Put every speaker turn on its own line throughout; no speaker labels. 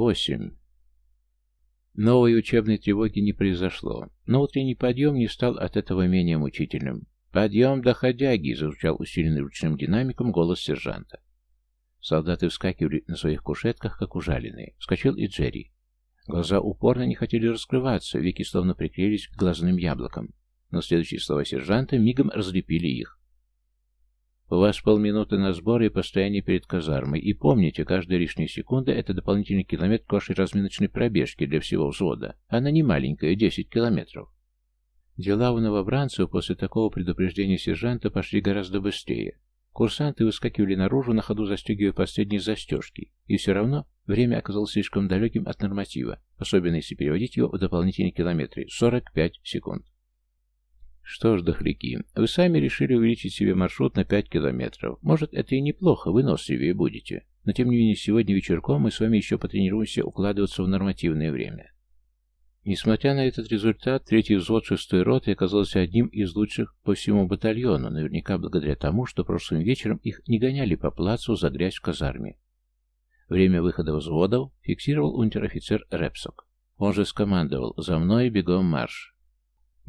Восемь. Новой учебной тревоги не произошло, но утренний подъем не стал от этого менее мучительным. «Подъем, доходяги!» — зазвучал усиленный ручным динамиком голос сержанта. Солдаты вскакивали на своих кушетках, как ужаленные. Вскочил и Джерри. Глаза упорно не хотели раскрываться, веки словно приклеились к глазным яблокам. Но следующие слова сержанта мигом разлепили их. У вас полминуты на сбор и постояние перед казармой. И помните, каждая лишняя секунда – это дополнительный километр к вашей разминочной пробежке для всего взвода. Она не маленькая, 10 километров. Дела у новобранцев после такого предупреждения сержанта пошли гораздо быстрее. Курсанты выскакивали наружу, на ходу застегивая последние застежки. И все равно время оказалось слишком далеким от норматива, особенно если переводить его в дополнительные километры – 45 секунд. Что ж, дохляки, вы сами решили увеличить себе маршрут на 5 километров. Может, это и неплохо, выносливее будете. Но тем не менее, сегодня вечерком мы с вами еще потренируемся укладываться в нормативное время. Несмотря на этот результат, третий взвод шестой роты оказался одним из лучших по всему батальону, наверняка благодаря тому, что прошлым вечером их не гоняли по плацу за грязь в казарме. Время выхода взводов фиксировал унтер-офицер Репсок. Он же скомандовал «За мной, бегом марш!».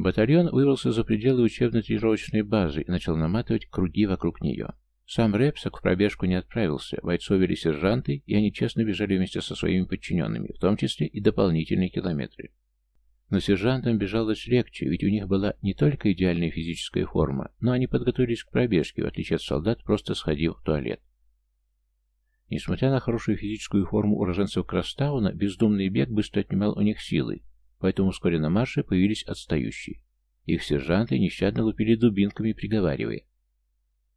Батальон вырвался за пределы учебно-тренировочной базы и начал наматывать круги вокруг нее. Сам Репсак в пробежку не отправился, бойцов вели сержанты, и они честно бежали вместе со своими подчиненными, в том числе и дополнительные километры. Но сержантам бежалось легче, ведь у них была не только идеальная физическая форма, но они подготовились к пробежке, в отличие от солдат, просто сходив в туалет. Несмотря на хорошую физическую форму уроженцев Крастауна, бездумный бег быстро отнимал у них силы, поэтому вскоре на марше появились отстающие. Их сержанты нещадно лупили дубинками, приговаривая.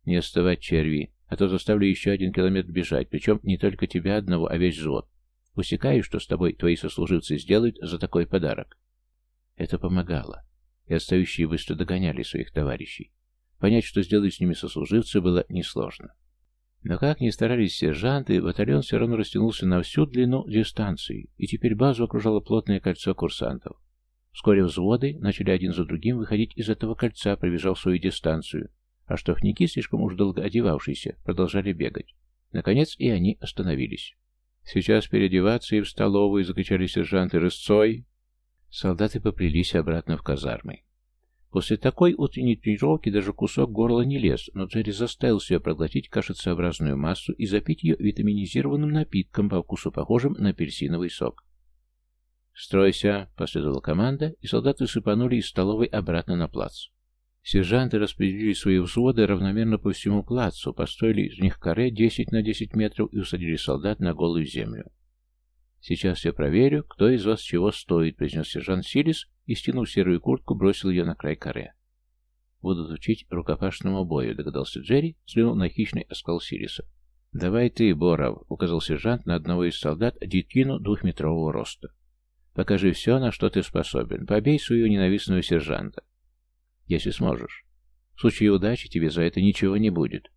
«Не оставать черви, а то заставлю еще один километр бежать, причем не только тебя одного, а весь взвод. Усекаешь, что с тобой твои сослуживцы сделают за такой подарок». Это помогало, и отстающие быстро догоняли своих товарищей. Понять, что сделают с ними сослуживцы, было несложно. Но как ни старались сержанты, батальон все равно растянулся на всю длину дистанции, и теперь базу окружало плотное кольцо курсантов. Вскоре взводы начали один за другим выходить из этого кольца, пробежав свою дистанцию, а штрафники, слишком уж долго одевавшиеся, продолжали бегать. Наконец и они остановились. «Сейчас переодеваться и в столовую!» — закричали сержанты «Рысцой!» Солдаты поплелись обратно в казармы. После такой утренней тренировки даже кусок горла не лез, но Джерри заставил себя проглотить кашицеобразную массу и запить ее витаминизированным напитком по вкусу похожим на апельсиновый сок. «Стройся!» — последовала команда, и солдаты сыпанули из столовой обратно на плац. Сержанты распределили свои взводы равномерно по всему плацу, построили из них каре 10 на 10 метров и усадили солдат на голую землю. «Сейчас я проверю, кто из вас чего стоит», — произнес сержант Силис и, стянув серую куртку, бросил ее на край коре. «Будут учить рукопашному бою», — догадался Джерри, взглянул на хищный оскал Силиса. «Давай ты, Боров», — указал сержант на одного из солдат, детину двухметрового роста. «Покажи все, на что ты способен. Побей своего ненавистного сержанта. Если сможешь. В случае удачи тебе за это ничего не будет.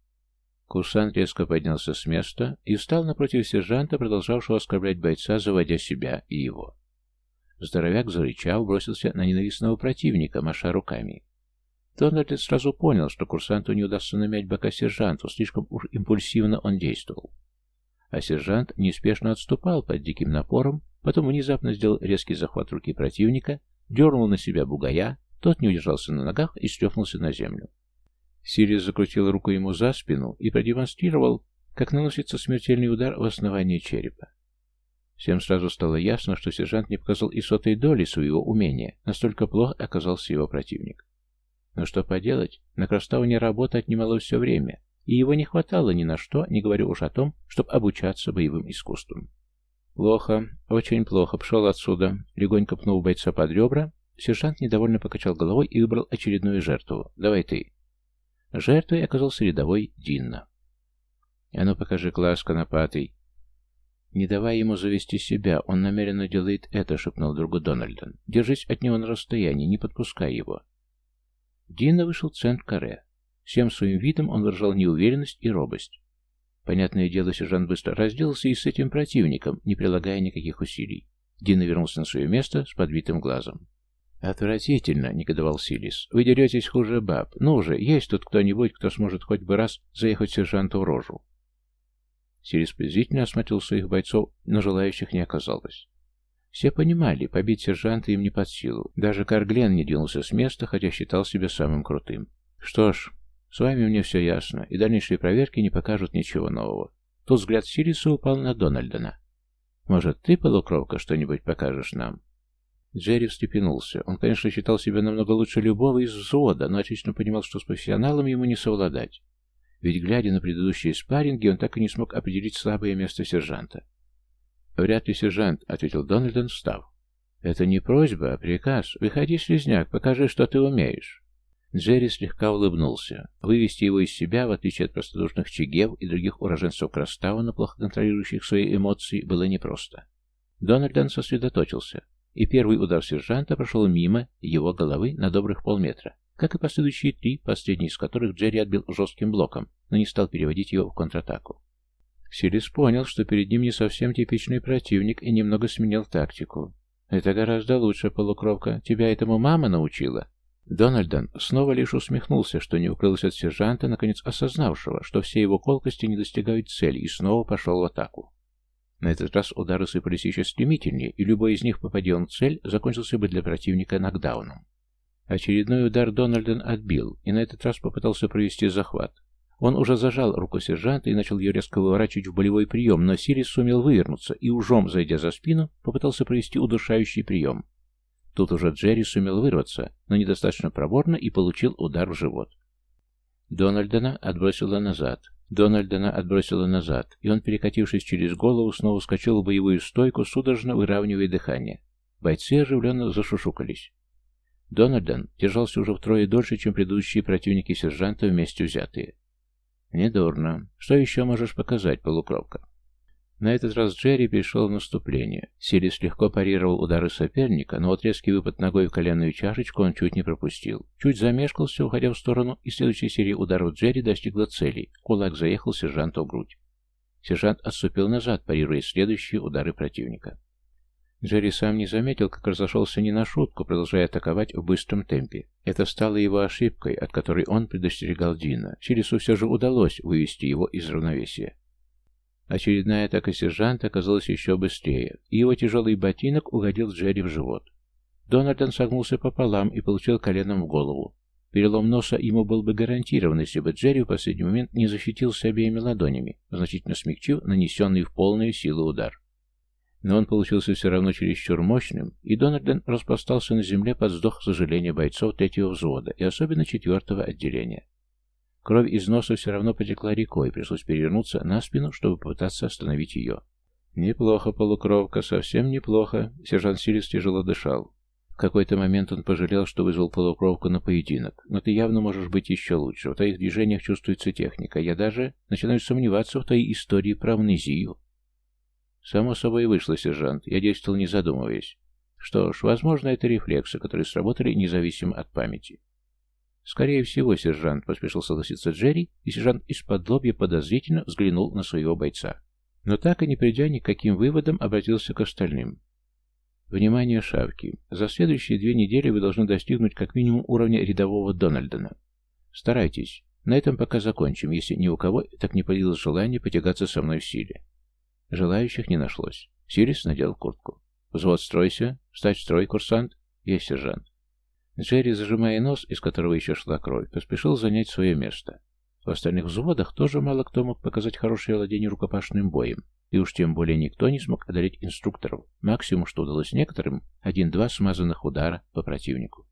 Курсант резко поднялся с места и встал напротив сержанта, продолжавшего оскорблять бойца, заводя себя и его. Здоровяк, зарычав, бросился на ненавистного противника, маша руками. Дональд сразу понял, что курсанту не удастся намять бока сержанту, слишком уж импульсивно он действовал. А сержант неспешно отступал под диким напором, потом внезапно сделал резкий захват руки противника, дернул на себя бугая, тот не удержался на ногах и шлепнулся на землю. Сириус закрутил руку ему за спину и продемонстрировал, как наносится смертельный удар в основание черепа. Всем сразу стало ясно, что сержант не показал и сотой доли своего умения, настолько плохо оказался его противник. Но что поделать, на Крастауне работа отнимала все время, и его не хватало ни на что, не говорю уж о том, чтобы обучаться боевым искусствам. «Плохо, очень плохо, пшел отсюда», — легонько пнул бойца под ребра, сержант недовольно покачал головой и выбрал очередную жертву. «Давай ты». Жертвой оказался рядовой Динна. «А ну покажи класс, конопатый!» «Не давай ему завести себя, он намеренно делает это», — шепнул другу Дональдон. «Держись от него на расстоянии, не подпускай его». Динна вышел в центр каре. Всем своим видом он выражал неуверенность и робость. Понятное дело, сержант быстро разделался и с этим противником, не прилагая никаких усилий. Дина вернулся на свое место с подбитым глазом. «Отвратительно», — негодовал Силис. «Вы деретесь хуже баб. Ну же, есть тут кто-нибудь, кто сможет хоть бы раз заехать сержанту в рожу?» Сирис презрительно осмотрел своих бойцов, но желающих не оказалось. Все понимали, побить сержанта им не под силу. Даже Карглен не двинулся с места, хотя считал себя самым крутым. Что ж, с вами мне все ясно, и дальнейшие проверки не покажут ничего нового. Тут взгляд Сириса упал на Дональдона. Может, ты, полукровка, что-нибудь покажешь нам? Джерри встрепенулся. Он, конечно, считал себя намного лучше любого из взвода, но отлично понимал, что с профессионалом ему не совладать. Ведь, глядя на предыдущие спарринги, он так и не смог определить слабое место сержанта. «Вряд ли сержант», — ответил Дональдон, встав. «Это не просьба, а приказ. Выходи, слезняк, покажи, что ты умеешь». Джерри слегка улыбнулся. Вывести его из себя, в отличие от простодушных чигев и других уроженцев Крастауна, плохо контролирующих свои эмоции, было непросто. Дональдон сосредоточился, и первый удар сержанта прошел мимо его головы на добрых полметра, как и последующие три, последний из которых Джерри отбил жестким блоком, но не стал переводить его в контратаку. Сирис понял, что перед ним не совсем типичный противник и немного сменил тактику. «Это гораздо лучше, полукровка. Тебя этому мама научила?» Дональдон снова лишь усмехнулся, что не укрылся от сержанта, наконец осознавшего, что все его колкости не достигают цели, и снова пошел в атаку. На этот раз удары сыпались еще стремительнее, и любой из них, попадя он в цель, закончился бы для противника нокдауном. Очередной удар Дональдон отбил, и на этот раз попытался провести захват. Он уже зажал руку сержанта и начал ее резко выворачивать в болевой прием, но Сирис сумел вывернуться и, ужом зайдя за спину, попытался провести удушающий прием. Тут уже Джерри сумел вырваться, но недостаточно проворно и получил удар в живот. Дональдона отбросило назад. Дональдона отбросило назад, и он, перекатившись через голову, снова вскочил в боевую стойку, судорожно выравнивая дыхание. Бойцы оживленно зашушукались. Дональдон держался уже втрое дольше, чем предыдущие противники сержанта вместе взятые. «Недурно. Что еще можешь показать, полукровка?» На этот раз Джерри перешел в наступление. Силис легко парировал удары соперника, но вот резкий выпад ногой в коленную чашечку он чуть не пропустил. Чуть замешкался, уходя в сторону, и следующая серия ударов Джерри достигла цели. Кулак заехал сержанту в грудь. Сержант отступил назад, парируя следующие удары противника. Джерри сам не заметил, как разошелся не на шутку, продолжая атаковать в быстром темпе. Это стало его ошибкой, от которой он предостерегал Дина. Сирису все же удалось вывести его из равновесия. Очередная атака сержанта оказалась еще быстрее, и его тяжелый ботинок угодил Джерри в живот. Дональдон согнулся пополам и получил коленом в голову. Перелом носа ему был бы гарантирован, если бы Джерри в последний момент не защитился обеими ладонями, значительно смягчив нанесенный в полную силу удар. Но он получился все равно чересчур мощным, и Дональден распластался на земле под вздох сожаления бойцов третьего взвода и особенно четвертого отделения. Кровь из носа все равно потекла рекой, пришлось перевернуться на спину, чтобы попытаться остановить ее. «Неплохо, полукровка, совсем неплохо», — сержант Сирис тяжело дышал. В какой-то момент он пожалел, что вызвал полукровку на поединок. Но ты явно можешь быть еще лучше. В твоих движениях чувствуется техника. Я даже начинаю сомневаться в твоей истории про амнезию. Само собой вышло, сержант. Я действовал не задумываясь. Что ж, возможно, это рефлексы, которые сработали независимо от памяти. Скорее всего, сержант, поспешил согласиться Джерри, и сержант из-под лобья подозрительно взглянул на своего бойца. Но так и не придя ни к каким выводам, обратился к остальным. Внимание, шавки. За следующие две недели вы должны достигнуть как минимум уровня рядового Дональдона. Старайтесь. На этом пока закончим, если ни у кого так не появилось желание потягаться со мной в силе. Желающих не нашлось. Сирис надел куртку. «Взвод, стройся! Встать в строй, курсант!» «Есть, сержант!» Джерри, зажимая нос, из которого еще шла кровь, поспешил занять свое место. В остальных взводах тоже мало кто мог показать хорошее владение рукопашным боем, и уж тем более никто не смог одолеть инструкторов. Максимум, что удалось некоторым, один-два смазанных удара по противнику.